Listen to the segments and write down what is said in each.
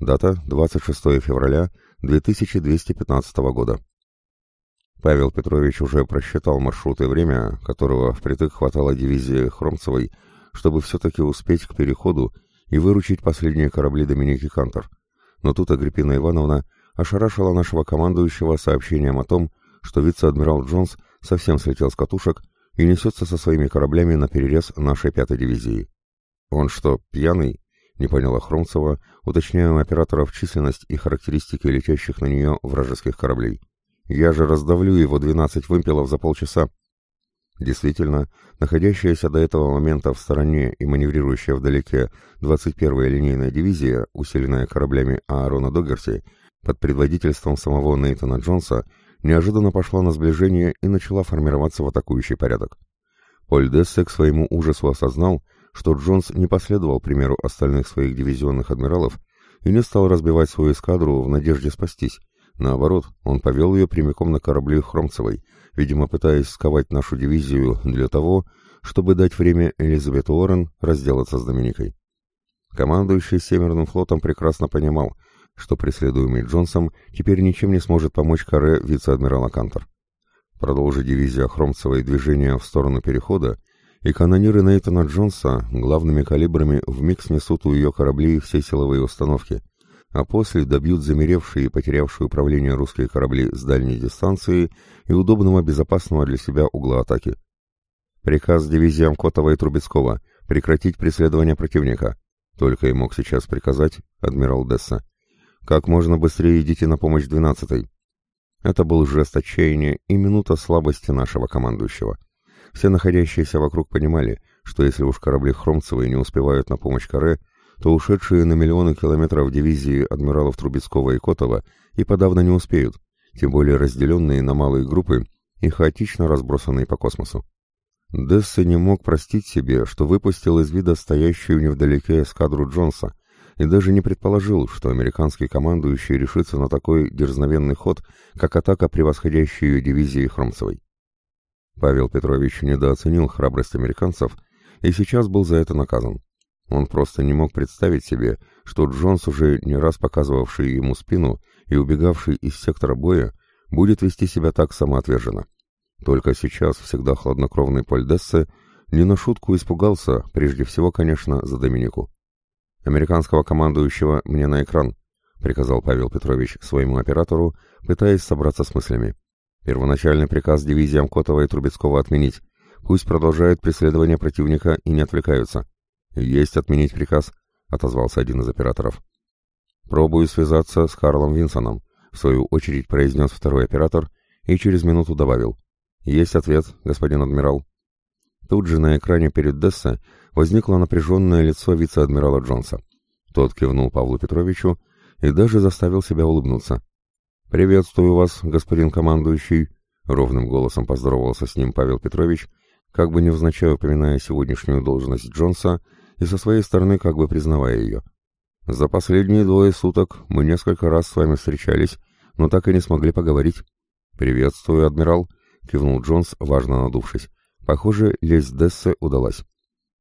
Дата 26 февраля 2215 года. Павел Петрович уже просчитал маршрут и время, которого впритык хватало дивизии Хромцевой, чтобы все-таки успеть к переходу и выручить последние корабли Доминики Кантор. Но тут Агриппина Ивановна ошарашила нашего командующего сообщением о том, что вице-адмирал Джонс совсем слетел с катушек и несется со своими кораблями на перерез нашей пятой дивизии. «Он что, пьяный?» не поняла Хромцева, уточняя у операторов численность и характеристики летящих на нее вражеских кораблей. «Я же раздавлю его 12 вымпелов за полчаса!» Действительно, находящаяся до этого момента в стороне и маневрирующая вдалеке 21-я линейная дивизия, усиленная кораблями Аарона Догерти, под предводительством самого Нейтана Джонса, неожиданно пошла на сближение и начала формироваться в атакующий порядок. Поль Дессе к своему ужасу осознал, что Джонс не последовал примеру остальных своих дивизионных адмиралов и не стал разбивать свою эскадру в надежде спастись. Наоборот, он повел ее прямиком на корабли Хромцевой, видимо, пытаясь сковать нашу дивизию для того, чтобы дать время Элизабет Уоррен разделаться с Доминикой. Командующий Северным флотом прекрасно понимал, что преследуемый Джонсом теперь ничем не сможет помочь каре вице-адмирала Кантор. Продолжи дивизия Хромцевой движение в сторону перехода, и канониры Нейтана Джонса главными калибрами вмиг снесут у ее кораблей все силовые установки, а после добьют замеревшие и потерявшие управление русские корабли с дальней дистанции и удобного безопасного для себя угла атаки. Приказ дивизиям Котова и Трубецкого прекратить преследование противника. Только и мог сейчас приказать адмирал Десса. Как можно быстрее идите на помощь 12-й. Это был жест отчаяния и минута слабости нашего командующего. Все находящиеся вокруг понимали, что если уж корабли Хромцевой не успевают на помощь Каре, то ушедшие на миллионы километров дивизии адмиралов Трубецкого и Котова и подавно не успеют, тем более разделенные на малые группы и хаотично разбросанные по космосу. Десса не мог простить себе, что выпустил из вида стоящую невдалеке эскадру Джонса, и даже не предположил, что американский командующий решится на такой дерзновенный ход, как атака превосходящей ее дивизии Хромцевой. Павел Петрович недооценил храбрость американцев и сейчас был за это наказан. Он просто не мог представить себе, что Джонс, уже не раз показывавший ему спину и убегавший из сектора боя, будет вести себя так самоотверженно. Только сейчас всегда хладнокровный Польдессе не на шутку испугался, прежде всего, конечно, за Доминику. «Американского командующего мне на экран», — приказал Павел Петрович своему оператору, пытаясь собраться с мыслями. Первоначальный приказ дивизиям Котова и Трубецкого отменить. Пусть продолжают преследование противника и не отвлекаются. Есть отменить приказ, отозвался один из операторов. Пробую связаться с Карлом Винсоном, в свою очередь произнес второй оператор и через минуту добавил. Есть ответ, господин адмирал. Тут же на экране перед Десса возникло напряженное лицо вице-адмирала Джонса. Тот кивнул Павлу Петровичу и даже заставил себя улыбнуться. «Приветствую вас, господин командующий», — ровным голосом поздоровался с ним Павел Петрович, как бы невзначай упоминая сегодняшнюю должность Джонса и со своей стороны как бы признавая ее. «За последние двое суток мы несколько раз с вами встречались, но так и не смогли поговорить». «Приветствую, адмирал», — кивнул Джонс, важно надувшись. «Похоже, лезть Дессе удалась».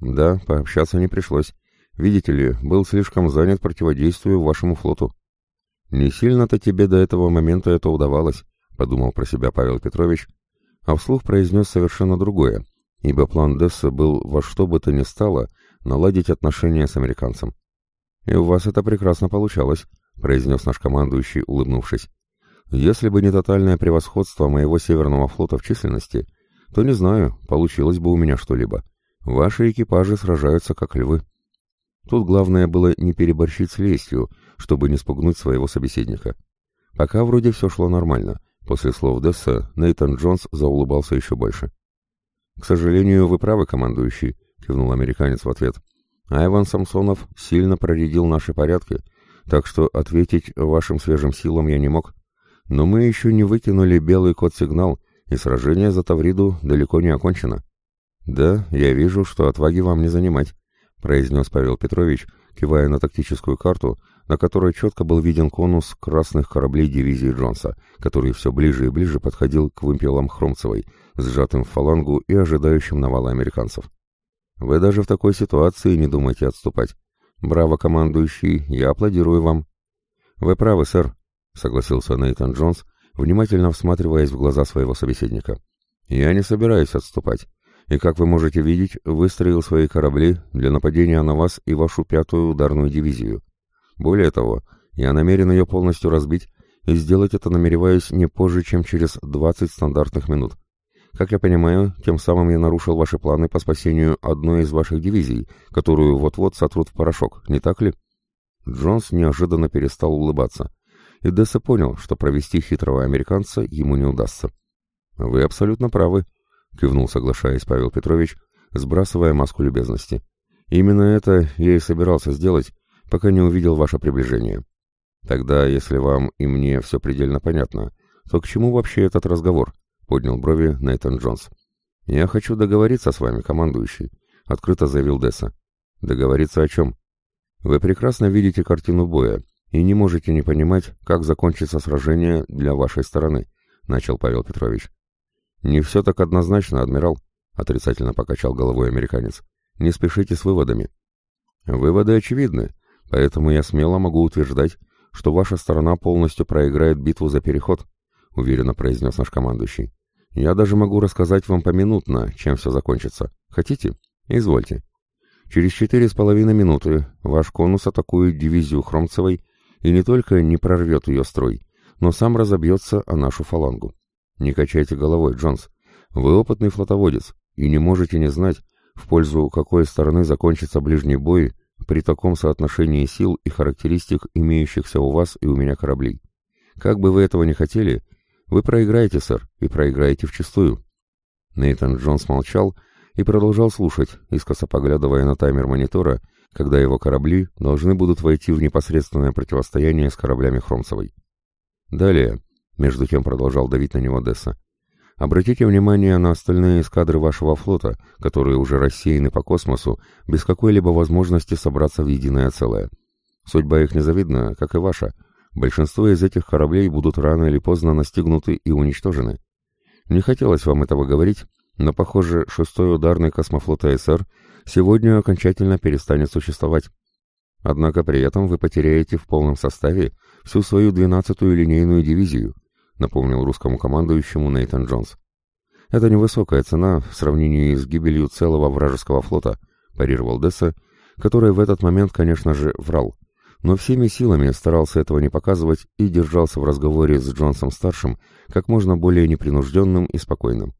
«Да, пообщаться не пришлось. Видите ли, был слишком занят противодействию вашему флоту». «Не сильно-то тебе до этого момента это удавалось», — подумал про себя Павел Петрович, а вслух произнес совершенно другое, ибо план Десса был во что бы то ни стало наладить отношения с американцем. «И у вас это прекрасно получалось», — произнес наш командующий, улыбнувшись. «Если бы не тотальное превосходство моего Северного флота в численности, то не знаю, получилось бы у меня что-либо. Ваши экипажи сражаются как львы». Тут главное было не переборщить с лестью, чтобы не спугнуть своего собеседника. Пока вроде все шло нормально. После слов Десса Нейтан Джонс заулыбался еще больше. «К сожалению, вы правы, командующий», — кивнул американец в ответ. «Айван Самсонов сильно проредил наши порядки, так что ответить вашим свежим силам я не мог. Но мы еще не выкинули белый код-сигнал, и сражение за Тавриду далеко не окончено». «Да, я вижу, что отваги вам не занимать», — произнес Павел Петрович, кивая на тактическую карту, на которой четко был виден конус красных кораблей дивизии Джонса, который все ближе и ближе подходил к вымпелам Хромцевой, сжатым в фалангу и ожидающим навала американцев. «Вы даже в такой ситуации не думайте отступать. Браво, командующий, я аплодирую вам». «Вы правы, сэр», — согласился Нейтан Джонс, внимательно всматриваясь в глаза своего собеседника. «Я не собираюсь отступать. И как вы можете видеть, выстроил свои корабли для нападения на вас и вашу пятую ударную дивизию. Более того, я намерен ее полностью разбить, и сделать это намереваюсь не позже, чем через 20 стандартных минут. Как я понимаю, тем самым я нарушил ваши планы по спасению одной из ваших дивизий, которую вот-вот сотрут в порошок, не так ли? Джонс неожиданно перестал улыбаться. И Десса понял, что провести хитрого американца ему не удастся. «Вы абсолютно правы», — кивнул, соглашаясь Павел Петрович, сбрасывая маску любезности. «Именно это я и собирался сделать, пока не увидел ваше приближение. Тогда, если вам и мне все предельно понятно, то к чему вообще этот разговор?» — поднял брови Нейтан Джонс. «Я хочу договориться с вами, командующий», — открыто заявил Десса. «Договориться о чем?» «Вы прекрасно видите картину боя и не можете не понимать, как закончится сражение для вашей стороны», — начал Павел Петрович. «Не все так однозначно, адмирал», — отрицательно покачал головой американец. «Не спешите с выводами». «Выводы очевидны, поэтому я смело могу утверждать, что ваша сторона полностью проиграет битву за переход», — уверенно произнес наш командующий. «Я даже могу рассказать вам поминутно, чем все закончится. Хотите? Извольте». Через четыре с половиной минуты ваш конус атакует дивизию Хромцевой и не только не прорвет ее строй, но сам разобьется о нашу фалангу. Не качайте головой, Джонс. Вы опытный флотоводец и не можете не знать, в пользу какой стороны закончится ближний бой при таком соотношении сил и характеристик имеющихся у вас и у меня кораблей. Как бы вы этого не хотели, вы проиграете, сэр, и проиграете вчистую. Нейтан Джонс молчал и продолжал слушать, искоса поглядывая на таймер монитора, когда его корабли должны будут войти в непосредственное противостояние с кораблями Хромцевой. Далее, между тем продолжал давить на него Десса. Обратите внимание на остальные эскадры вашего флота, которые уже рассеяны по космосу, без какой-либо возможности собраться в единое целое. Судьба их незавидна, как и ваша. Большинство из этих кораблей будут рано или поздно настигнуты и уничтожены. Не хотелось вам этого говорить, но, похоже, шестой ударный космофлота СР сегодня окончательно перестанет существовать. Однако при этом вы потеряете в полном составе всю свою двенадцатую линейную дивизию, напомнил русскому командующему Нейтан Джонс. «Это невысокая цена в сравнении с гибелью целого вражеского флота», — парировал Десса, который в этот момент, конечно же, врал. Но всеми силами старался этого не показывать и держался в разговоре с Джонсом-старшим как можно более непринужденным и спокойным.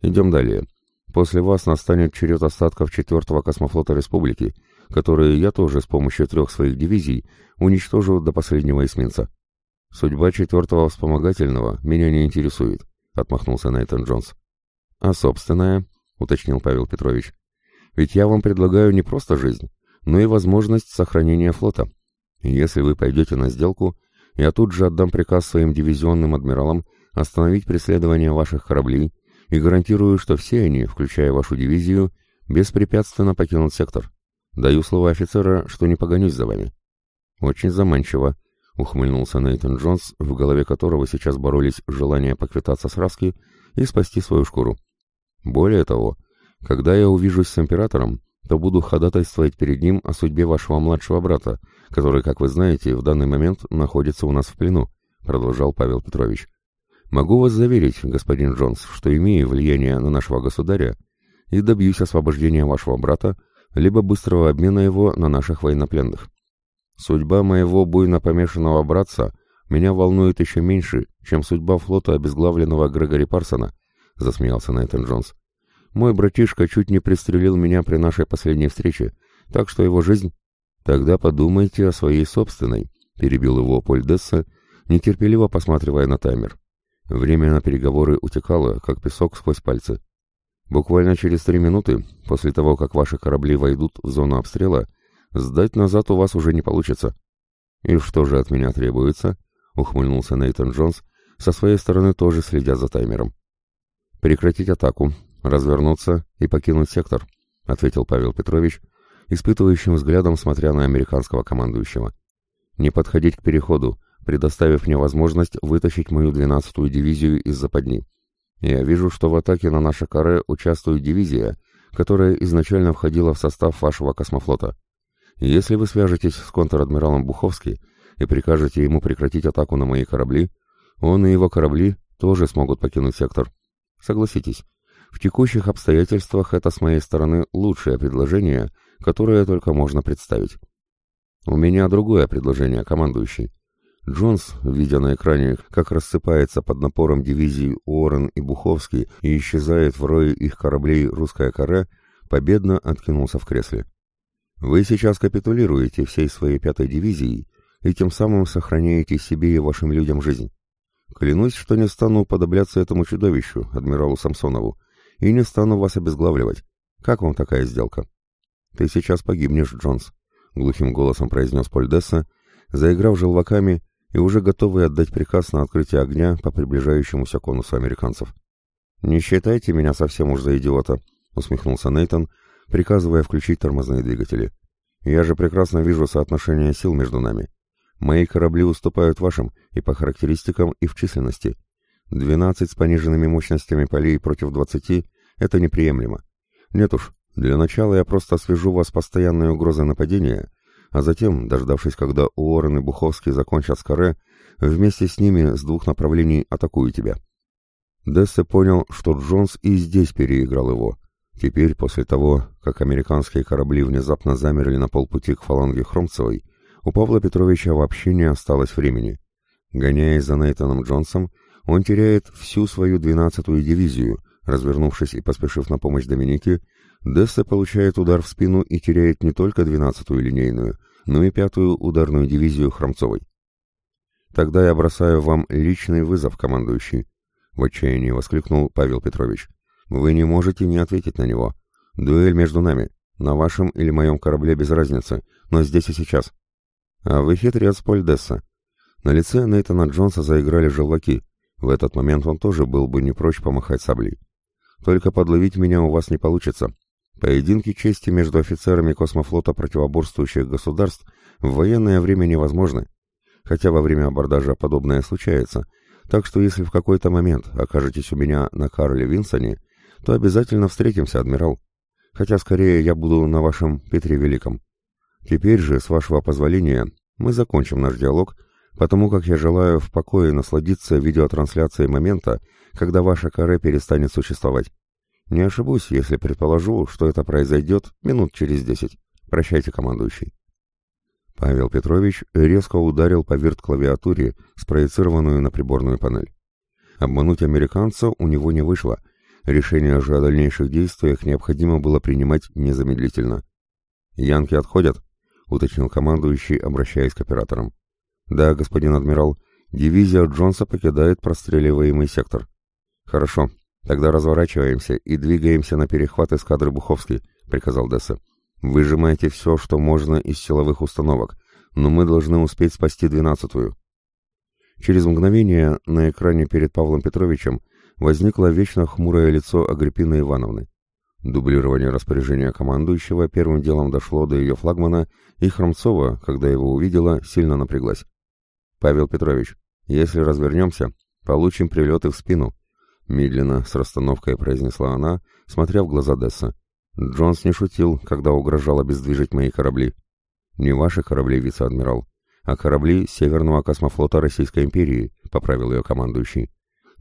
«Идем далее. После вас настанет черед остатков 4-го космофлота Республики, которые я тоже с помощью трех своих дивизий уничтожу до последнего эсминца. Судьба четвертого вспомогательного меня не интересует, отмахнулся Найтон Джонс. А собственная, уточнил Павел Петрович. Ведь я вам предлагаю не просто жизнь, но и возможность сохранения флота. Если вы пойдете на сделку, я тут же отдам приказ своим дивизионным адмиралам остановить преследование ваших кораблей и гарантирую, что все они, включая вашу дивизию, беспрепятственно покинут сектор. Даю слово офицера, что не погонюсь за вами. Очень заманчиво, Ухмыльнулся Нейтан Джонс, в голове которого сейчас боролись желание поквитаться с Раски и спасти свою шкуру. Более того, когда я увижусь с императором, то буду ходатайствовать перед ним о судьбе вашего младшего брата, который, как вы знаете, в данный момент находится у нас в плену, продолжал Павел Петрович. Могу вас заверить, господин Джонс, что имею влияние на нашего государя и добьюсь освобождения вашего брата, либо быстрого обмена его на наших военнопленных. Судьба моего буйно помешанного братца меня волнует еще меньше, чем судьба флота обезглавленного Грегори Парсона», — засмеялся Найтан Джонс. «Мой братишка чуть не пристрелил меня при нашей последней встрече, так что его жизнь...» «Тогда подумайте о своей собственной», — перебил его Поль Десса, нетерпеливо посматривая на таймер. Время на переговоры утекало, как песок сквозь пальцы. «Буквально через три минуты, после того, как ваши корабли войдут в зону обстрела, — Сдать назад у вас уже не получится. И что же от меня требуется? Ухмыльнулся Нейтан Джонс, со своей стороны тоже следя за таймером. Прекратить атаку, развернуться и покинуть сектор, ответил Павел Петрович, испытывающим взглядом смотря на американского командующего. Не подходить к переходу, предоставив мне возможность вытащить мою 12-ю дивизию из западни. Я вижу, что в атаке на наше каре участвует дивизия, которая изначально входила в состав вашего космофлота. Если вы свяжетесь с контр-адмиралом Буховски и прикажете ему прекратить атаку на мои корабли, он и его корабли тоже смогут покинуть сектор. Согласитесь, в текущих обстоятельствах это с моей стороны лучшее предложение, которое только можно представить. У меня другое предложение, командующий. Джонс, видя на экране, как рассыпается под напором дивизии Уоррен и Буховский и исчезает в рое их кораблей русская кора, победно откинулся в кресле. Вы сейчас капитулируете всей своей пятой дивизией и тем самым сохраняете себе и вашим людям жизнь. Клянусь, что не стану уподобляться этому чудовищу, адмиралу Самсонову, и не стану вас обезглавливать. Как вам такая сделка? Ты сейчас погибнешь, Джонс, — глухим голосом произнес Польдесса, заиграв желваками и уже готовый отдать приказ на открытие огня по приближающемуся конусу американцев. «Не считайте меня совсем уж за идиота», — усмехнулся Нейтон, приказывая включить тормозные двигатели. Я же прекрасно вижу соотношение сил между нами. Мои корабли уступают вашим и по характеристикам, и в численности. 12 с пониженными мощностями полей против 20 — это неприемлемо. Нет уж, для начала я просто освежу вас постоянной угрозой нападения, а затем, дождавшись, когда Уоррен и Буховский закончат с каре, вместе с ними с двух направлений атакую тебя». Дессе понял, что Джонс и здесь переиграл его — Теперь, после того, как американские корабли внезапно замерли на полпути к фаланге Хромцевой, у Павла Петровича вообще не осталось времени. Гоняясь за Нейтаном Джонсом, он теряет всю свою 12-ю дивизию, развернувшись и поспешив на помощь Доминике, Десса получает удар в спину и теряет не только 12-ю линейную, но и 5-ю ударную дивизию Хромцовой. «Тогда я бросаю вам личный вызов, командующий», — в отчаянии воскликнул Павел Петрович. Вы не можете не ответить на него. Дуэль между нами. На вашем или моем корабле без разницы, но здесь и сейчас. А вы хитрец, Польдесса. На лице Нейтана Джонса заиграли желваки. В этот момент он тоже был бы не прочь помахать саблей. Только подловить меня у вас не получится. Поединки чести между офицерами космофлота противоборствующих государств в военное время невозможны. Хотя во время абордажа подобное случается. Так что если в какой-то момент окажетесь у меня на Карле Винсоне, то обязательно встретимся, адмирал. Хотя скорее я буду на вашем Петре Великом. Теперь же, с вашего позволения, мы закончим наш диалог, потому как я желаю в покое насладиться видеотрансляцией момента, когда ваша каре перестанет существовать. Не ошибусь, если предположу, что это произойдет минут через десять. Прощайте, командующий. Павел Петрович резко ударил по вирт-клавиатуре, спроецированную на приборную панель. Обмануть американца у него не вышло — Решение же о дальнейших действиях необходимо было принимать незамедлительно. «Янки отходят», — уточнил командующий, обращаясь к операторам. «Да, господин адмирал, дивизия Джонса покидает простреливаемый сектор». «Хорошо, тогда разворачиваемся и двигаемся на перехват эскадры Буховский», — приказал Десса. «Выжимайте все, что можно из силовых установок, но мы должны успеть спасти двенадцатую». Через мгновение на экране перед Павлом Петровичем возникло вечно хмурое лицо Агриппины Ивановны. Дублирование распоряжения командующего первым делом дошло до ее флагмана, и Хромцова, когда его увидела, сильно напряглась. «Павел Петрович, если развернемся, получим прилеты в спину», медленно, с расстановкой произнесла она, смотря в глаза Десса. «Джонс не шутил, когда угрожал обездвижить мои корабли». «Не ваши корабли, вице-адмирал, а корабли Северного космофлота Российской империи», — поправил ее командующий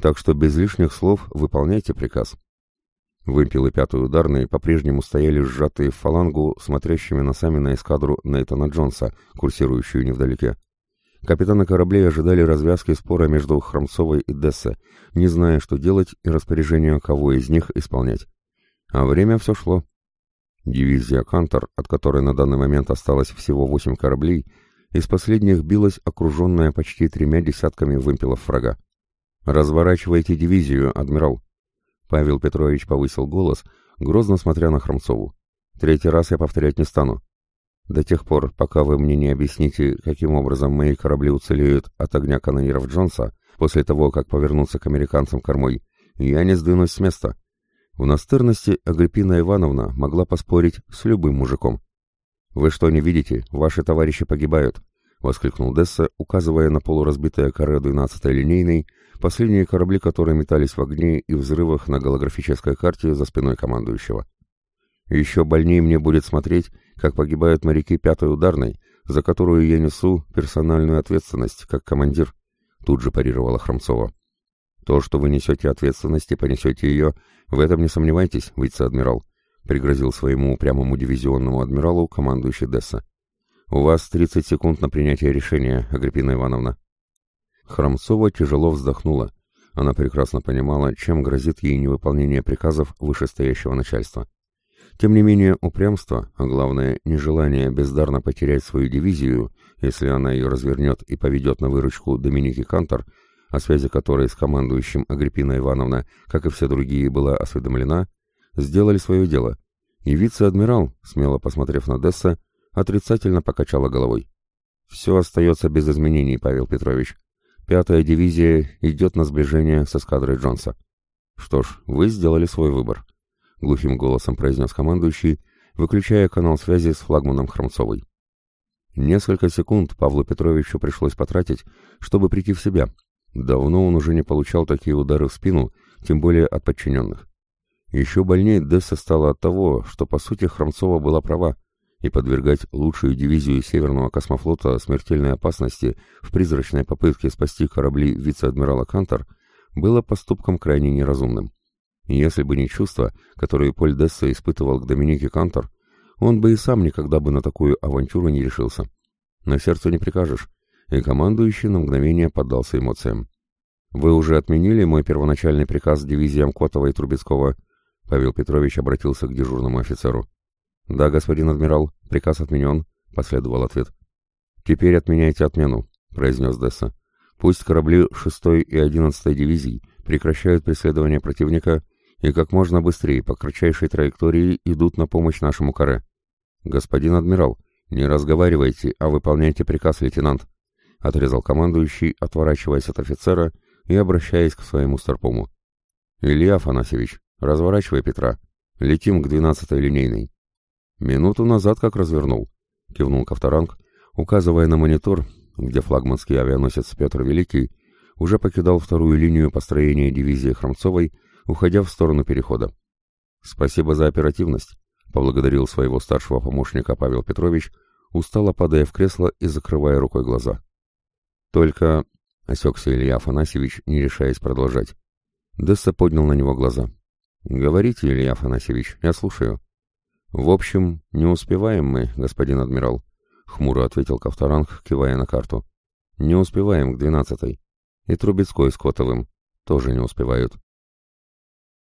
так что без лишних слов выполняйте приказ. Вымпелы пятой ударной по-прежнему стояли сжатые в фалангу, смотрящими носами на эскадру Нейтана Джонса, курсирующую невдалеке. Капитаны кораблей ожидали развязки спора между Хромцовой и Дессе, не зная, что делать и распоряжение кого из них исполнять. А время все шло. Дивизия «Кантор», от которой на данный момент осталось всего восемь кораблей, из последних билась окруженная почти тремя десятками вымпелов врага. «Разворачивайте дивизию, адмирал!» Павел Петрович повысил голос, грозно смотря на Хромцову. «Третий раз я повторять не стану. До тех пор, пока вы мне не объясните, каким образом мои корабли уцелеют от огня канониров Джонса, после того, как повернуться к американцам кормой, я не сдвинусь с места». У настырности Агриппина Ивановна могла поспорить с любым мужиком. «Вы что, не видите? Ваши товарищи погибают!» — воскликнул Десса, указывая на полуразбитое каре 12-й линейной, Последние корабли, которые метались в огне и взрывах на голографической карте за спиной командующего. Еще больнее мне будет смотреть, как погибают моряки пятой ударной, за которую я несу персональную ответственность, как командир, тут же парировала Хромцова. То, что вы несете ответственность и понесете ее, в этом не сомневайтесь, вице-адмирал, пригрозил своему упрямому дивизионному адмиралу командующий Десса. У вас 30 секунд на принятие решения, Агриппина Ивановна. Храмцова тяжело вздохнула. Она прекрасно понимала, чем грозит ей невыполнение приказов вышестоящего начальства. Тем не менее, упрямство, а главное, нежелание бездарно потерять свою дивизию, если она ее развернет и поведет на выручку Доминики Кантор, о связи которой с командующим Агриппина Ивановна, как и все другие, была осведомлена, сделали свое дело. И вице-адмирал, смело посмотрев на Десса, отрицательно покачала головой. «Все остается без изменений, Павел Петрович. Пятая дивизия идет на сближение с эскадрой Джонса. Что ж, вы сделали свой выбор, глухим голосом произнес командующий, выключая канал связи с флагманом Хромцовой. Несколько секунд Павлу Петровичу пришлось потратить, чтобы прийти в себя. Давно он уже не получал такие удары в спину, тем более от подчиненных. Еще больнее Десса стала от того, что, по сути, Хромцова была права и подвергать лучшую дивизию Северного космофлота смертельной опасности в призрачной попытке спасти корабли вице-адмирала Кантор было поступком крайне неразумным. Если бы не чувства, которые Поль Десса испытывал к Доминике Кантор, он бы и сам никогда бы на такую авантюру не решился. На сердце не прикажешь, и командующий на мгновение поддался эмоциям. «Вы уже отменили мой первоначальный приказ дивизиям Котова и Трубецкого?» Павел Петрович обратился к дежурному офицеру. «Да, господин адмирал, приказ отменен», — последовал ответ. «Теперь отменяйте отмену», — произнес Десса. «Пусть корабли 6 и 11 дивизий прекращают преследование противника и как можно быстрее по кратчайшей траектории идут на помощь нашему каре. Господин адмирал, не разговаривайте, а выполняйте приказ, лейтенант», — отрезал командующий, отворачиваясь от офицера и обращаясь к своему старпому. «Илья Афанасьевич, разворачивай Петра. Летим к 12-й линейной». «Минуту назад как развернул», — кивнул Ковторанг, указывая на монитор, где флагманский авианосец Петр Великий уже покидал вторую линию построения дивизии Хромцовой, уходя в сторону перехода. «Спасибо за оперативность», — поблагодарил своего старшего помощника Павел Петрович, устало падая в кресло и закрывая рукой глаза. «Только...» — осекся Илья Афанасьевич, не решаясь продолжать. Десса поднял на него глаза. «Говорите, Илья Афанасьевич, я слушаю». «В общем, не успеваем мы, господин адмирал», — хмуро ответил Ковторанг, кивая на карту. «Не успеваем к двенадцатой. И Трубецкой с Котовым тоже не успевают».